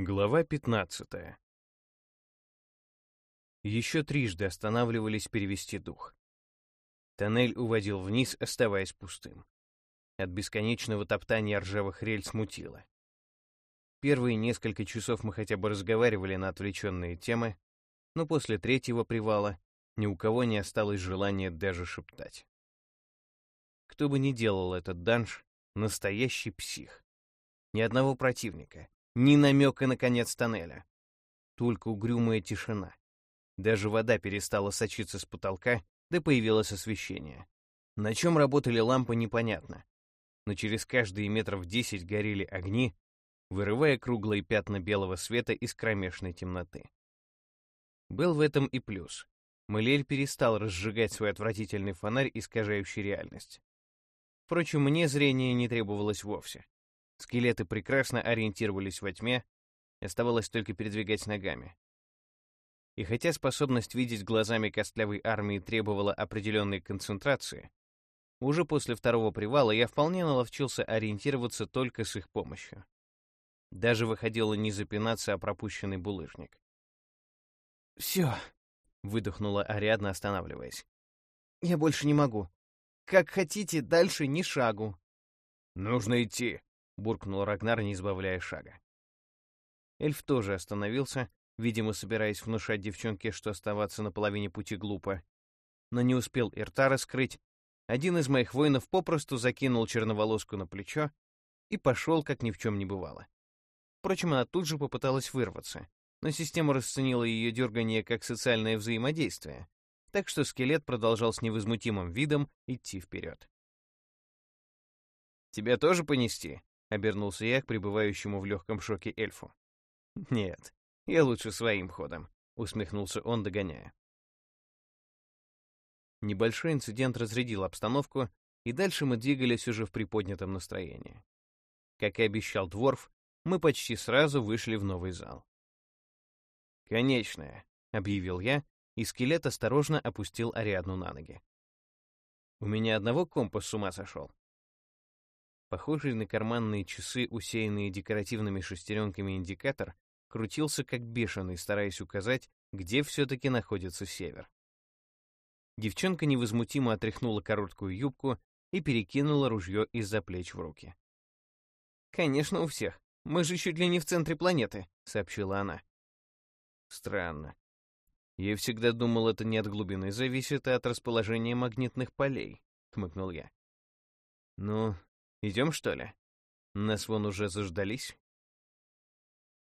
Глава 15. Еще трижды останавливались перевести дух. Тоннель уводил вниз, оставаясь пустым. От бесконечного топтания ржавых рельс мутило. Первые несколько часов мы хотя бы разговаривали на отвлеченные темы, но после третьего привала ни у кого не осталось желания даже шептать. Кто бы ни делал этот данж, настоящий псих. Ни одного противника, ни намека на конец тоннеля. Только угрюмая тишина. Даже вода перестала сочиться с потолка, да появилось освещение. На чем работали лампы, непонятно. Но через каждые метров десять горели огни, вырывая круглые пятна белого света из кромешной темноты. Был в этом и плюс. Малель перестал разжигать свой отвратительный фонарь, искажающий реальность. Впрочем, мне зрение не требовалось вовсе. Скелеты прекрасно ориентировались во тьме, оставалось только передвигать ногами. И хотя способность видеть глазами костлявой армии требовала определенной концентрации, уже после второго привала я вполне наловчился ориентироваться только с их помощью. Даже выходило не запинаться о пропущенный булыжник. «Все», — выдохнула Ариадна, останавливаясь. «Я больше не могу. Как хотите, дальше ни шагу». «Нужно идти», буркнул Рагнар, не избавляя шага. Эльф тоже остановился, видимо, собираясь внушать девчонке, что оставаться на половине пути глупо. Но не успел и рта раскрыть. Один из моих воинов попросту закинул черноволоску на плечо и пошел, как ни в чем не бывало. Впрочем, она тут же попыталась вырваться, но система расценила ее дергание как социальное взаимодействие, так что скелет продолжал с невозмутимым видом идти вперед. «Тебя тоже понести?» — обернулся я к пребывающему в легком шоке эльфу. «Нет, я лучше своим ходом», — усмехнулся он, догоняя. Небольшой инцидент разрядил обстановку, и дальше мы двигались уже в приподнятом настроении. Как и обещал Дворф, мы почти сразу вышли в новый зал. «Конечная», — объявил я, и скелет осторожно опустил Ариадну на ноги. «У меня одного компас с ума сошел. Похожий на карманные часы, усеянные декоративными шестеренками индикатор, крутился как бешеный, стараясь указать, где все-таки находится север. Девчонка невозмутимо отряхнула короткую юбку и перекинула ружье из-за плеч в руки. «Конечно, у всех. Мы же чуть ли не в центре планеты», — сообщила она. «Странно. Я всегда думал, это не от глубины зависит, а от расположения магнитных полей», — хмыкнул я. «Ну, Идем, что ли? Нас вон уже заждались.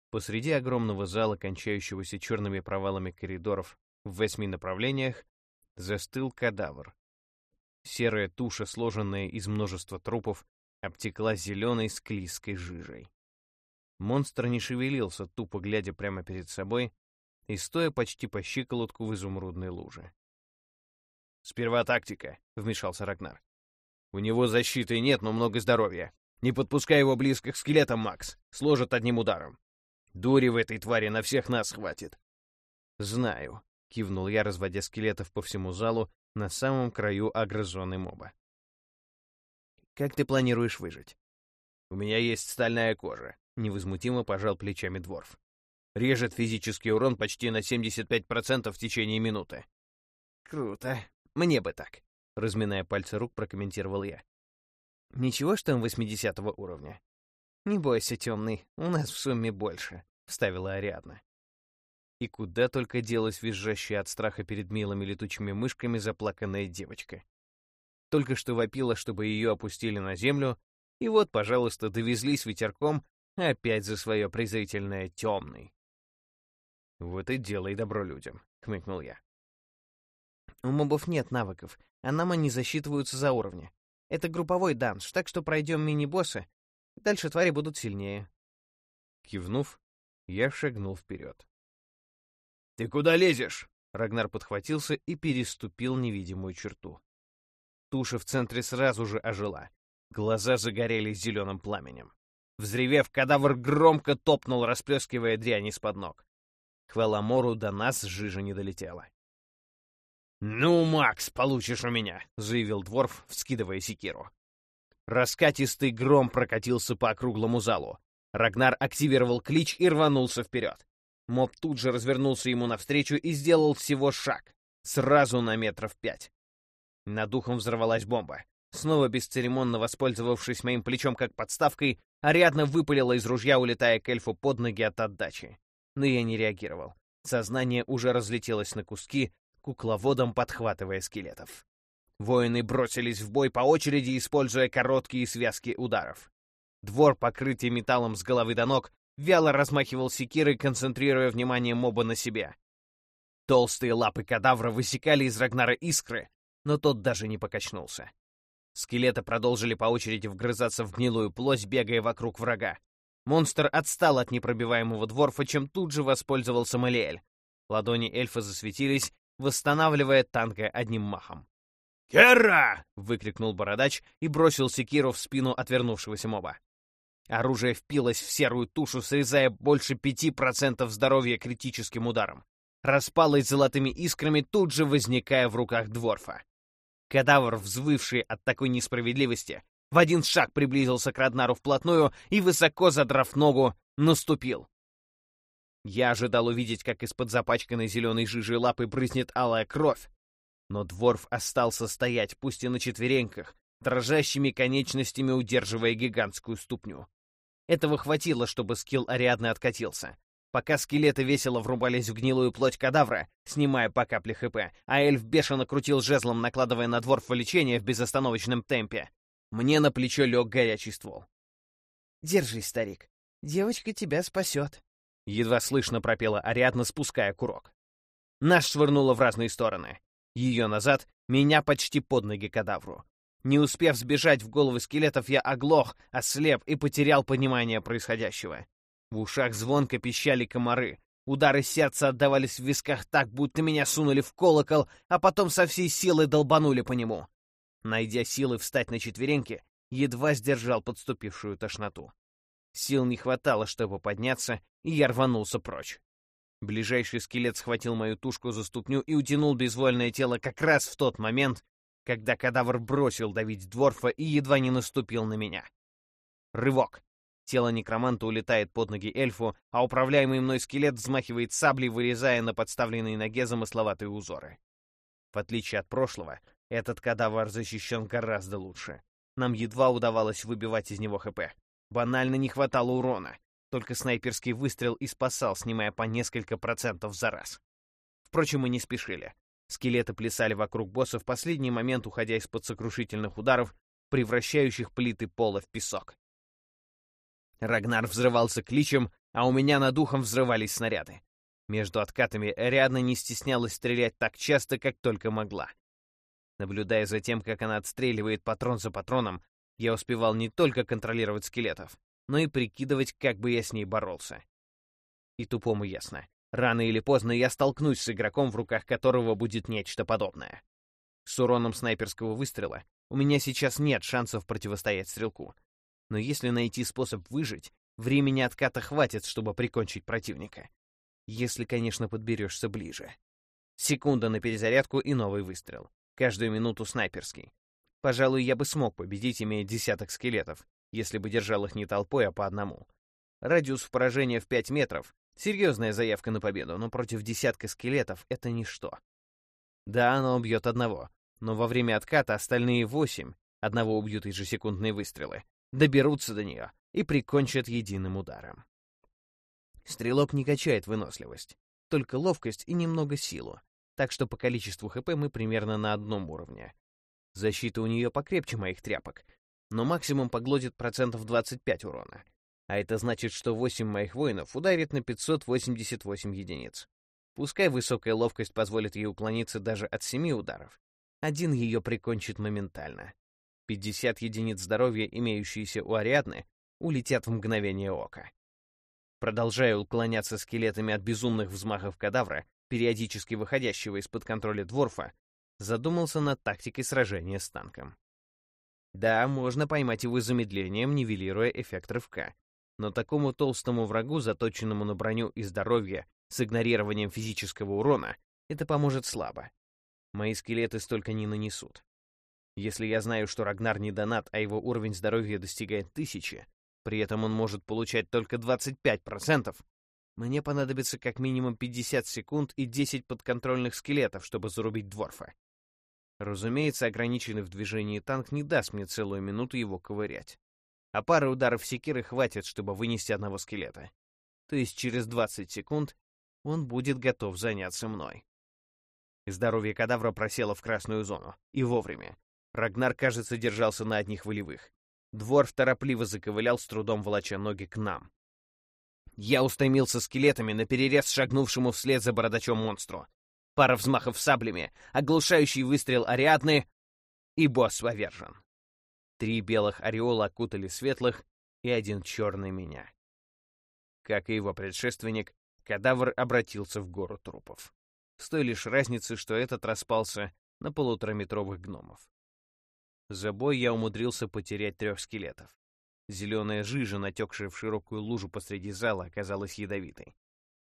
Посреди огромного зала, кончающегося черными провалами коридоров в восьми направлениях, застыл кадавр. Серая туша, сложенная из множества трупов, обтекла зеленой склизкой жижей. Монстр не шевелился, тупо глядя прямо перед собой и стоя почти по щиколотку в изумрудной луже. «Сперва тактика», — вмешался Рагнар. У него защиты нет, но много здоровья. Не подпускай его близко к скелетам, Макс. Сложат одним ударом. Дури в этой твари на всех нас хватит. Знаю, кивнул я, разводя скелетов по всему залу на самом краю агрозоны моба. Как ты планируешь выжить? У меня есть стальная кожа, невозмутимо пожал плечами дворф. Режет физический урон почти на 75% в течение минуты. Круто. Мне бы так. Разминая пальцы рук, прокомментировал я. «Ничего, что он 80 уровня?» «Не бойся, темный, у нас в сумме больше», — вставила Ариадна. И куда только делась визжащая от страха перед милыми летучими мышками заплаканная девочка. Только что вопила, чтобы ее опустили на землю, и вот, пожалуйста, довезли с ветерком опять за свое презрительное темный. «Вот и делай добро людям», — хмыкнул я. «У мобов нет навыков, а нам они засчитываются за уровни. Это групповой данж, так что пройдем мини-боссы, дальше твари будут сильнее. Кивнув, я шагнул вперед. «Ты куда лезешь?» Рагнар подхватился и переступил невидимую черту. Туша в центре сразу же ожила. Глаза загорелись зеленым пламенем. Взревев, кадавр громко топнул, расплескивая дрянь из-под ног. Хвала Мору до нас жижа не долетела. «Ну, Макс, получишь у меня», — заявил Дворф, вскидывая секиру. Раскатистый гром прокатился по округлому залу. Рагнар активировал клич и рванулся вперед. Моб тут же развернулся ему навстречу и сделал всего шаг. Сразу на метров пять. Над духом взорвалась бомба. Снова бесцеремонно воспользовавшись моим плечом как подставкой, Ариадна выпалила из ружья, улетая к эльфу под ноги от отдачи. Но я не реагировал. Сознание уже разлетелось на куски, кукловодом подхватывая скелетов. Воины бросились в бой по очереди, используя короткие связки ударов. Двор, покрытый металлом с головы до ног, вяло размахивал секирой, концентрируя внимание моба на себе. Толстые лапы кадавра высекали из Рагнара искры, но тот даже не покачнулся. Скелеты продолжили по очереди вгрызаться в гнилую плоть, бегая вокруг врага. Монстр отстал от непробиваемого дворфа, чем тут же воспользовался Малиэль. Ладони эльфа засветились, восстанавливая танка одним махом. «Керра!» — выкрикнул бородач и бросил секиру в спину отвернувшегося моба. Оружие впилось в серую тушу, срезая больше пяти процентов здоровья критическим ударом. Распалось золотыми искрами, тут же возникая в руках дворфа. Кадавр, взвывший от такой несправедливости, в один шаг приблизился к Раднару вплотную и, высоко задрав ногу, наступил. Я ожидал увидеть, как из-под запачканной зеленой жижи лапы брызнет алая кровь. Но дворф остался стоять, пусть и на четвереньках, дрожащими конечностями удерживая гигантскую ступню. Этого хватило, чтобы скилл Ариадны откатился. Пока скелеты весело врубались в гнилую плоть кадавра, снимая по капле ХП, а эльф бешено крутил жезлом, накладывая на дворфа лечение в безостановочном темпе, мне на плечо лег горячий ствол. «Держись, старик. Девочка тебя спасет», — едва слышно пропела Ариадна, спуская курок. Наш швырнуло в разные стороны. Ее назад, меня почти под ноги кадавру. Не успев сбежать в головы скелетов, я оглох, ослеп и потерял понимание происходящего. В ушах звонко пищали комары. Удары сердца отдавались в висках так, будто меня сунули в колокол, а потом со всей силы долбанули по нему. Найдя силы встать на четвереньки, едва сдержал подступившую тошноту. Сил не хватало, чтобы подняться, и я рванулся прочь. Ближайший скелет схватил мою тушку за ступню и утянул безвольное тело как раз в тот момент, когда кадавр бросил давить дворфа и едва не наступил на меня. Рывок. Тело некроманта улетает под ноги эльфу, а управляемый мной скелет взмахивает саблей, вырезая на подставленной ноге замысловатые узоры. В отличие от прошлого, этот кадавр защищен гораздо лучше. Нам едва удавалось выбивать из него ХП. Банально не хватало урона. Только снайперский выстрел и спасал, снимая по несколько процентов за раз. Впрочем, мы не спешили. Скелеты плясали вокруг босса в последний момент, уходя из-под сокрушительных ударов, превращающих плиты пола в песок. Рагнар взрывался кличем, а у меня над ухом взрывались снаряды. Между откатами Ариадна не стеснялась стрелять так часто, как только могла. Наблюдая за тем, как она отстреливает патрон за патроном, я успевал не только контролировать скелетов, но и прикидывать, как бы я с ней боролся. И тупому ясно. Рано или поздно я столкнусь с игроком, в руках которого будет нечто подобное. С уроном снайперского выстрела у меня сейчас нет шансов противостоять стрелку. Но если найти способ выжить, времени отката хватит, чтобы прикончить противника. Если, конечно, подберешься ближе. Секунда на перезарядку и новый выстрел. Каждую минуту снайперский. Пожалуй, я бы смог победить, имея десяток скелетов, если бы держал их не толпой, а по одному. Радиус поражения в 5 метров, Серьезная заявка на победу, но против десятка скелетов это ничто. Да, оно убьет одного, но во время отката остальные восемь, одного убьют ежесекундные выстрелы, доберутся до нее и прикончат единым ударом. Стрелок не качает выносливость, только ловкость и немного силу, так что по количеству ХП мы примерно на одном уровне. Защита у нее покрепче моих тряпок, но максимум поглотит процентов 25 урона. А это значит, что 8 моих воинов ударит на 588 единиц. Пускай высокая ловкость позволит ей уклониться даже от 7 ударов. Один ее прикончит моментально. 50 единиц здоровья, имеющиеся у Ариадны, улетят в мгновение ока. Продолжая уклоняться скелетами от безумных взмахов кадавра, периодически выходящего из-под контроля дворфа, задумался над тактикой сражения с танком. Да, можно поймать его замедлением, нивелируя эффект рывка. Но такому толстому врагу, заточенному на броню и здоровье, с игнорированием физического урона, это поможет слабо. Мои скелеты столько не нанесут. Если я знаю, что Рагнар не донат, а его уровень здоровья достигает тысячи, При этом он может получать только 25%. Мне понадобится как минимум 50 секунд и 10 подконтрольных скелетов, чтобы зарубить Дворфа. Разумеется, ограниченный в движении танк не даст мне целую минуту его ковырять. А пары ударов секиры хватит, чтобы вынести одного скелета. То есть через 20 секунд он будет готов заняться мной. Здоровье кадавра просело в красную зону. И вовремя. Рагнар, кажется, держался на одних волевых. Двор торопливо заковылял, с трудом волоча ноги к нам. Я устремился скелетами на перерез шагнувшему вслед за бородачом монстру. Пара взмахов саблями, оглушающий выстрел Ариадны, и босс повержен. Три белых ореола окутали светлых, и один черный меня. Как и его предшественник, кадавр обратился в гору трупов. С той лишь разницей, что этот распался на полутораметровых гномов. За бой я умудрился потерять трех скелетов. Зеленая жижа, натекшая в широкую лужу посреди зала, оказалась ядовитой.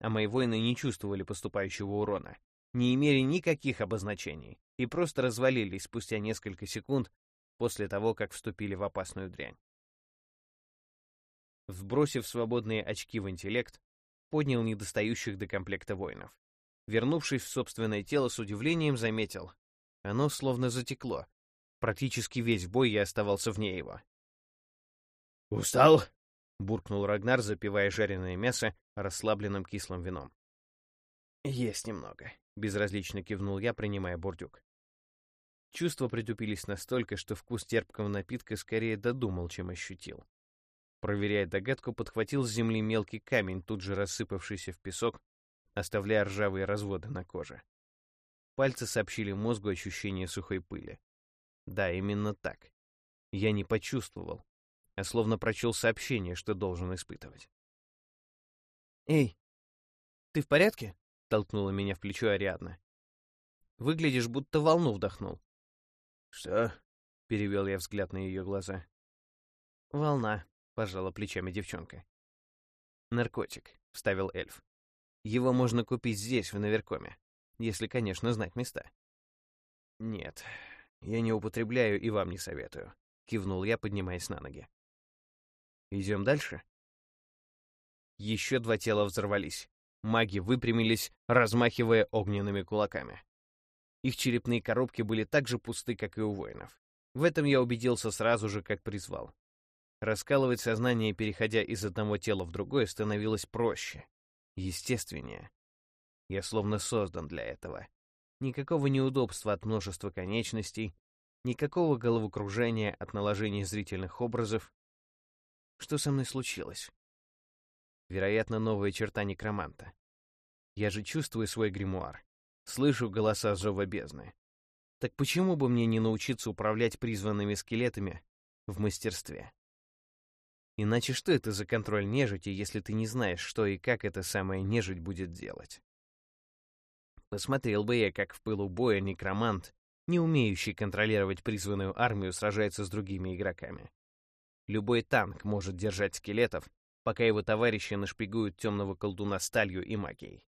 А мои воины не чувствовали поступающего урона, не имели никаких обозначений и просто развалились спустя несколько секунд после того, как вступили в опасную дрянь. Вбросив свободные очки в интеллект, поднял недостающих до комплекта воинов. Вернувшись в собственное тело, с удивлением заметил. Оно словно затекло. Практически весь бой я оставался вне его. «Устал?» — буркнул Рагнар, запивая жареное мясо расслабленным кислым вином. «Есть немного», — безразлично кивнул я, принимая бурдюк. Чувства притупились настолько, что вкус терпкого напитка скорее додумал, чем ощутил. Проверяя догадку, подхватил с земли мелкий камень, тут же рассыпавшийся в песок, оставляя ржавые разводы на коже. Пальцы сообщили мозгу ощущение сухой пыли. Да, именно так. Я не почувствовал, а словно прочел сообщение, что должен испытывать. «Эй, ты в порядке?» — толкнула меня в плечо Ариадна. «Выглядишь, будто волну вдохнул». «Что?» — перевел я взгляд на ее глаза. «Волна», — пожала плечами девчонка. «Наркотик», — вставил эльф. «Его можно купить здесь, в Наверкоме, если, конечно, знать места». «Нет, я не употребляю и вам не советую», — кивнул я, поднимаясь на ноги. Идем дальше. Еще два тела взорвались. Маги выпрямились, размахивая огненными кулаками. Их черепные коробки были так же пусты, как и у воинов. В этом я убедился сразу же, как призвал. Раскалывать сознание, переходя из одного тела в другое, становилось проще, естественнее. Я словно создан для этого. Никакого неудобства от множества конечностей, никакого головокружения от наложения зрительных образов, что со мной случилось? Вероятно, новая черта некроманта. Я же чувствую свой гримуар. Слышу голоса зова бездны. Так почему бы мне не научиться управлять призванными скелетами в мастерстве? Иначе что это за контроль нежити, если ты не знаешь, что и как эта самая нежить будет делать? Посмотрел бы я, как в пылу боя некромант, не умеющий контролировать призванную армию, сражается с другими игроками. Любой танк может держать скелетов, пока его товарищи нашпигуют темного колдуна сталью и магией.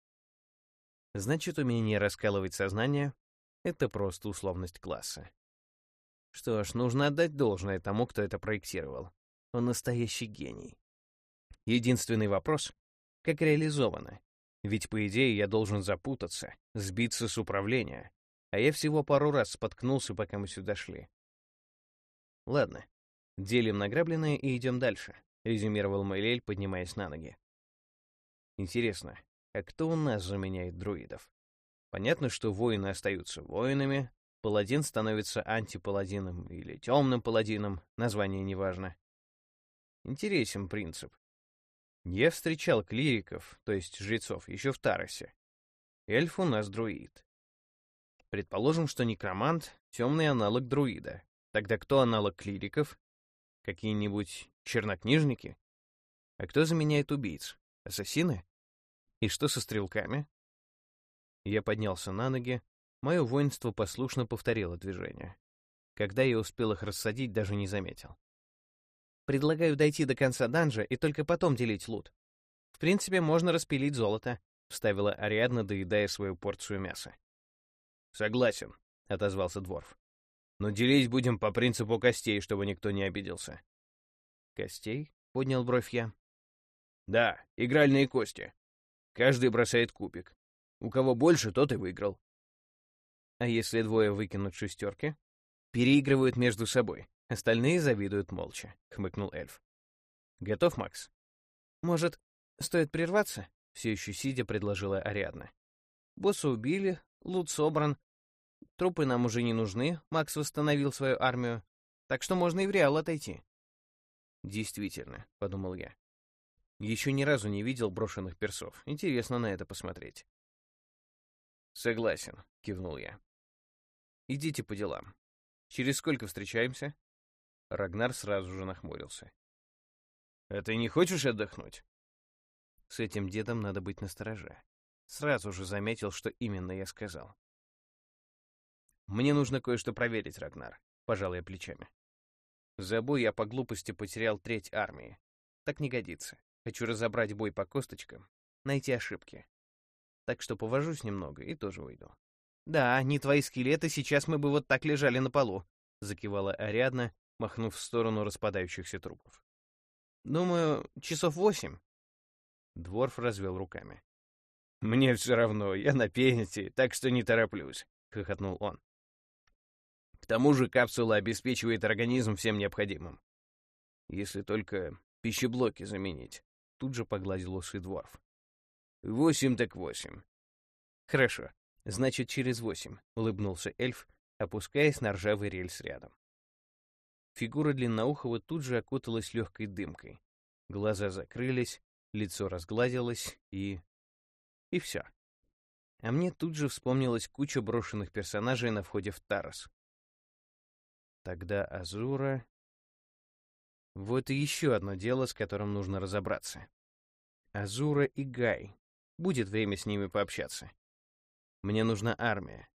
Значит, умение раскалывать сознание — это просто условность класса. Что ж, нужно отдать должное тому, кто это проектировал. Он настоящий гений. Единственный вопрос — как реализовано? Ведь, по идее, я должен запутаться, сбиться с управления, а я всего пару раз споткнулся, пока мы сюда шли. Ладно, «Делим награбленное и идем дальше», — резюмировал Мэйлель, поднимаясь на ноги. «Интересно, а кто у нас заменяет друидов? Понятно, что воины остаются воинами, паладин становится антипаладином или темным паладином, название неважно. Интересен принцип. Я встречал клириков, то есть жрецов, еще в Таросе. Эльф у нас друид. Предположим, что некромант — темный аналог друида. Тогда кто аналог клириков? Какие-нибудь чернокнижники? А кто заменяет убийц? Ассасины? И что со стрелками? Я поднялся на ноги. Мое воинство послушно повторило движение. Когда я успел их рассадить, даже не заметил. Предлагаю дойти до конца данжа и только потом делить лут. В принципе, можно распилить золото, — вставила Ариадна, доедая свою порцию мяса. «Согласен», — отозвался Дворф. Но делить будем по принципу костей, чтобы никто не обиделся. Костей? Поднял бровь я. Да, игральные кости. Каждый бросает кубик. У кого больше, тот и выиграл. А если двое выкинут шестерки? Переигрывают между собой. Остальные завидуют молча, хмыкнул эльф. Готов, Макс? Может, стоит прерваться? Все еще сидя, предложила Ариадна. Босса убили, лут собран. Трупы нам уже не нужны, Макс восстановил свою армию. Так что можно и в Реал отойти. Действительно, подумал я. Еще ни разу не видел брошенных персов. Интересно на это посмотреть. Согласен, кивнул я. Идите по делам. Через сколько встречаемся? Рагнар сразу же нахмурился. А ты не хочешь отдохнуть? С этим дедом надо быть настороже. Сразу же заметил, что именно я сказал. Мне нужно кое-что проверить, Рагнар, пожал я плечами. За бой я по глупости потерял треть армии. Так не годится. Хочу разобрать бой по косточкам, найти ошибки. Так что повожусь немного и тоже уйду. «Да, не твои скелеты, сейчас мы бы вот так лежали на полу», — закивала Ариадна, махнув в сторону распадающихся трупов. «Думаю, часов восемь». Дворф развел руками. «Мне все равно, я на пенсии, так что не тороплюсь», — хохотнул он. «К тому же капсула обеспечивает организм всем необходимым. Если только пищеблоки заменить». Тут же погладил усы Дворф. «Восемь так восемь». «Хорошо, значит, через восемь», — улыбнулся эльф, опускаясь на ржавый рельс рядом. Фигура Длинноухова тут же окуталась легкой дымкой. Глаза закрылись, лицо разгладилось и... И все. А мне тут же вспомнилась куча брошенных персонажей на входе в Тарас. Тогда Азура... Вот и еще одно дело, с которым нужно разобраться. Азура и Гай. Будет время с ними пообщаться. Мне нужна армия.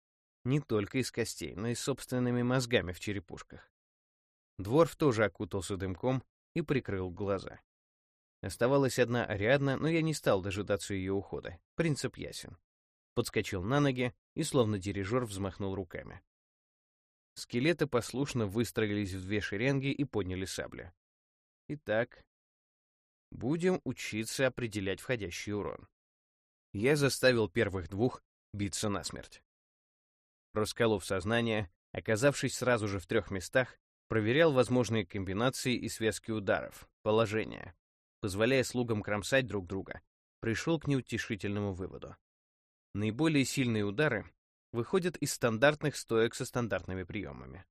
Не только из костей, но и собственными мозгами в черепушках. Дворф тоже окутался дымком и прикрыл глаза. Оставалась одна Ариадна, но я не стал дожидаться ее ухода. Принцип ясен. Подскочил на ноги и, словно дирижер, взмахнул руками. Скелеты послушно выстроились в две шеренги и подняли сабли. Итак, будем учиться определять входящий урон. Я заставил первых двух биться насмерть. Расколов сознание, оказавшись сразу же в трех местах, Проверял возможные комбинации и связки ударов, положения, позволяя слугам кромсать друг друга. Пришел к неутешительному выводу. Наиболее сильные удары выходят из стандартных стоек со стандартными приемами.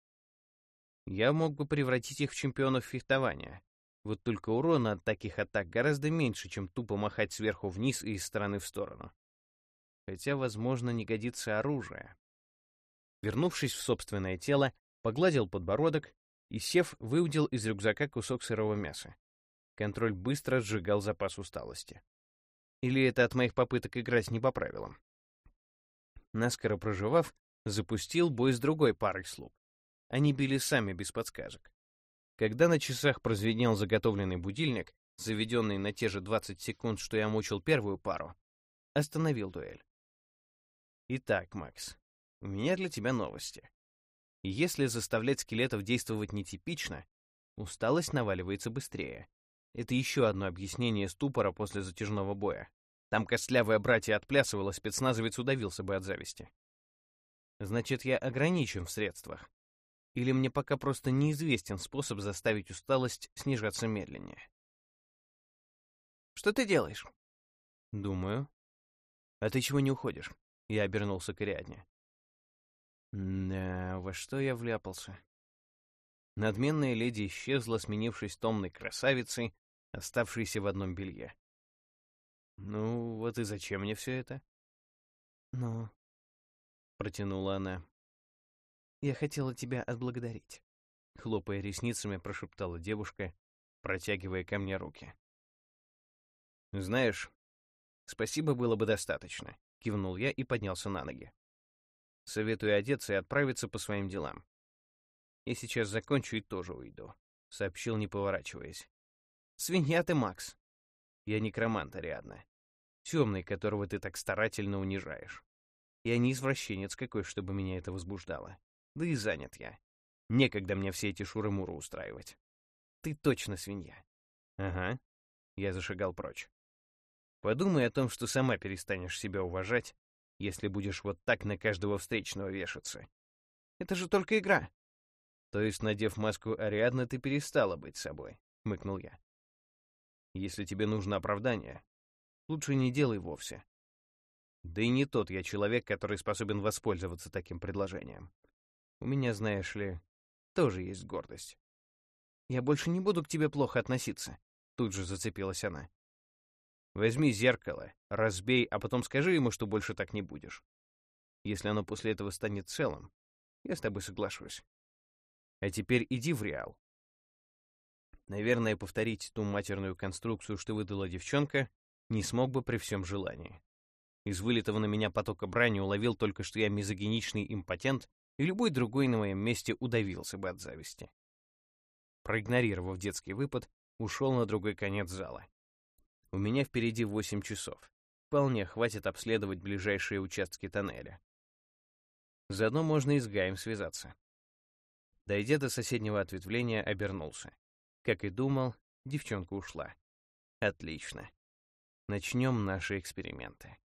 Я мог бы превратить их в чемпионов фехтования. Вот только урона от таких атак гораздо меньше, чем тупо махать сверху вниз и из стороны в сторону. Хотя, возможно, не годится оружие. Вернувшись в собственное тело, погладил подбородок и, сев, выудил из рюкзака кусок сырого мяса. Контроль быстро сжигал запас усталости. Или это от моих попыток играть не по правилам? Наскоро проживав, запустил бой с другой парой слуг. Они били сами, без подсказок. Когда на часах прозвенел заготовленный будильник, заведенный на те же 20 секунд, что я мучил первую пару, остановил дуэль. Итак, Макс, у меня для тебя новости. Если заставлять скелетов действовать нетипично, усталость наваливается быстрее. Это еще одно объяснение ступора после затяжного боя. Там костлявое братья отплясывало, спецназовец удавился бы от зависти. Значит, я ограничен в средствах. Или мне пока просто неизвестен способ заставить усталость снижаться медленнее. «Что ты делаешь?» «Думаю». «А ты чего не уходишь?» Я обернулся к Ариадне. Да, во что я вляпался? Надменная леди исчезла, сменившись томной красавицей, оставшейся в одном белье. «Ну, вот и зачем мне все это?» «Ну...» — протянула она. «Я хотела тебя отблагодарить», — хлопая ресницами, прошептала девушка, протягивая ко мне руки. «Знаешь, спасибо было бы достаточно», — кивнул я и поднялся на ноги. Советую одеться и отправиться по своим делам. Я сейчас закончу и тоже уйду», — сообщил, не поворачиваясь. «Свинья ты, Макс!» «Я некромант, Ариадна. Темный, которого ты так старательно унижаешь. Я не извращенец какой, чтобы меня это возбуждало. Да и занят я. Некогда мне все эти шуры-муры устраивать. Ты точно свинья. Ага. Я зашагал прочь. Подумай о том, что сама перестанешь себя уважать, если будешь вот так на каждого встречного вешаться. Это же только игра. То есть, надев маску Ариадны, ты перестала быть собой, хмыкнул я. Если тебе нужно оправдание, лучше не делай вовсе. Да и не тот я человек, который способен воспользоваться таким предложением. У меня, знаешь ли, тоже есть гордость. Я больше не буду к тебе плохо относиться. Тут же зацепилась она. Возьми зеркало, разбей, а потом скажи ему, что больше так не будешь. Если оно после этого станет целым, я с тобой соглашусь. А теперь иди в Реал. Наверное, повторить ту матерную конструкцию, что выдала девчонка, не смог бы при всем желании. Из вылитого на меня потока брани уловил только, что я мизогиничный импотент, и любой другой на моем месте удавился бы от зависти. Проигнорировав детский выпад, ушел на другой конец зала. У меня впереди 8 часов. Вполне хватит обследовать ближайшие участки тоннеля. Заодно можно и с Гаем связаться. Дойдя до соседнего ответвления, обернулся. Как и думал, девчонка ушла. Отлично. Начнем наши эксперименты.